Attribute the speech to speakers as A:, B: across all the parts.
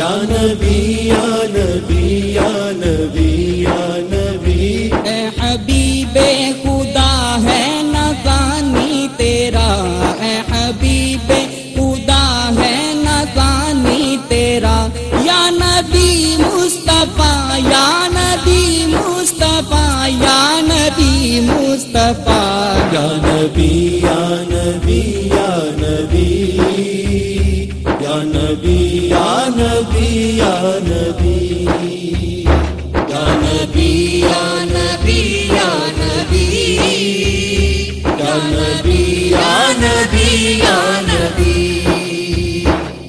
A: یا نبی یا نبی یا نبی یا نبی.
B: اے حبیب خدا ہے نسانی تیرا. اے حبیب خدا ہے نسانی تیرا. یا نبی مصطفیٰ یا نبی مصطفیٰ یا نبی مصطفیٰ.
A: یا نبی یا نبی یا نبی. یا نبی نبی، یا نبی۔
B: یا نبی یا نبی یا نبی۔ یا نبی یا نبی یا نبی۔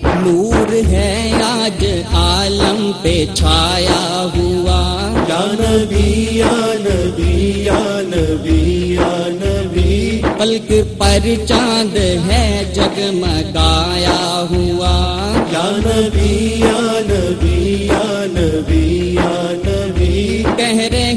B: نور ہے آج عالم پہ چھایا ہوا۔
A: یا نبی یا نبی یا نبی یا نبی۔
B: پلک پر چاند ہے جگمگایا ہوا۔
A: یا نبی یا نبی یا نبی یا نبی۔
B: کہہ رہے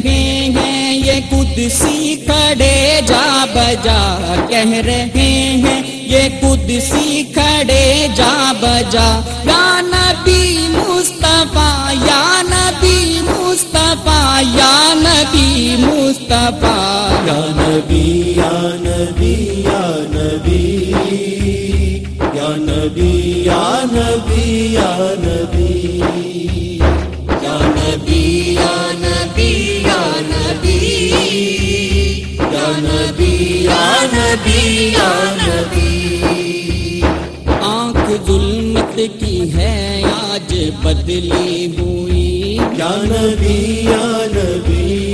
B: ہیں یہ قدسی کھڑے جا بجا۔ کہہ رہے ہیں یہ قدسی کھڑے جا بجا۔ یا نبی مصطفیٰ یا نبی مصطفیٰ یا نبی مصطفیٰ۔
A: یا نبی یا نبی یا نبی۔ نبی، یا نبی یا نبی
B: یا نبی یا نبی یا نبی یا نبی یا نبی یا نبی. آنکھ ظلمت کی ہے، آج بدلی ہوئی.
A: یا نبی یا نبی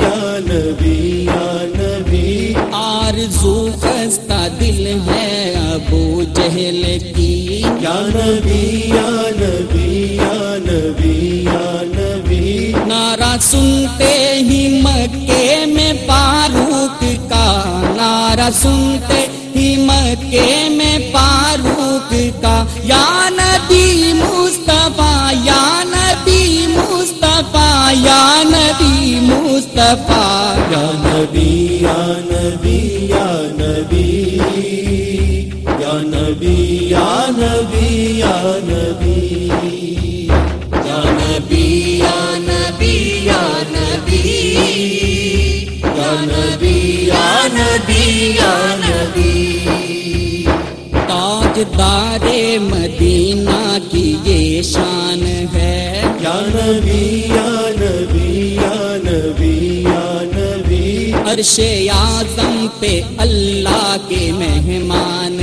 A: نبی یا نبی یا نبی یا نبی
B: نعرہ سنتے ہی مکے میں فاروق کا نعرہ سنتے ہی مکے میں فاروق کا۔ یا نبی مصطفیٰ یا نبی مصطفیٰ یا نبی مصطفیٰ۔
A: یا نبی یا نبی یا نبی۔ نبی یا نبی یا نبی
B: یا نبی یا نبی یا نبی یا نبی یا نبی تاج دار مدینہ کی یہ شان ہے
A: یا نبی یا نبی یا نبی یا نبی
B: عرش اعظم پہ اللہ کے مہمان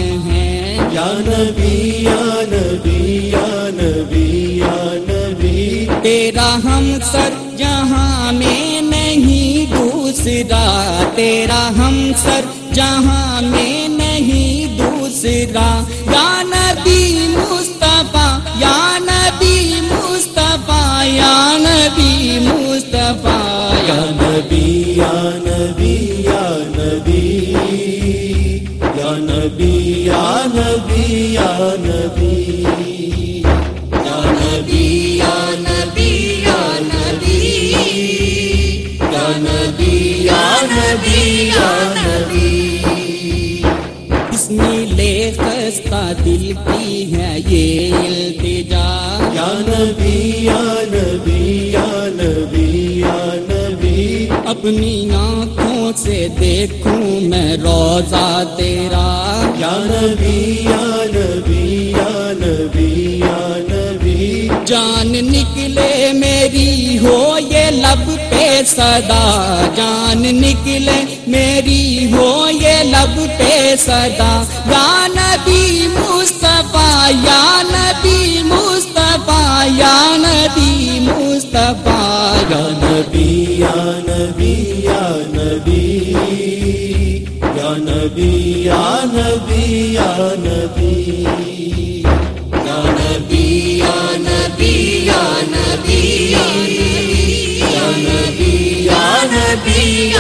A: نبی یا نبی یا نبی یا نبی۔
B: تیرا ہم سر جہاں میں نہیں دوسرا۔ تیرا ہم سر جہاں میں نہیں دوسرا۔ یا نبی مصطفیٰ یا نبی مصطفیٰ یا نبی مصطفیٰ۔
A: یا نبی یا نبی یا نبی۔ یا نبی نبی یا نبی
B: یا نبی یا نبی یا نبی یا نبی یا نبی یا نبی بسم لے خستہ دل کی ہے یہ التجا
A: یا نبی یا نبی یا نبی یا نبی
B: اپنی آنکھوں سے دیکھوں میں روزہ تیرا۔
A: یا نبی یا نبی یا نبی یا نبی۔
B: جان نکلے میری ہو یہ لب پہ صدا۔ جان نکلے میری ہو یہ لب پہ صدا۔ یا نبی مصطفیٰ یا نبی مصطفیٰ یا نبی مصطفیٰ۔
A: یا نبی یا نبی یا نبی یا نبی یا نبی
B: نبی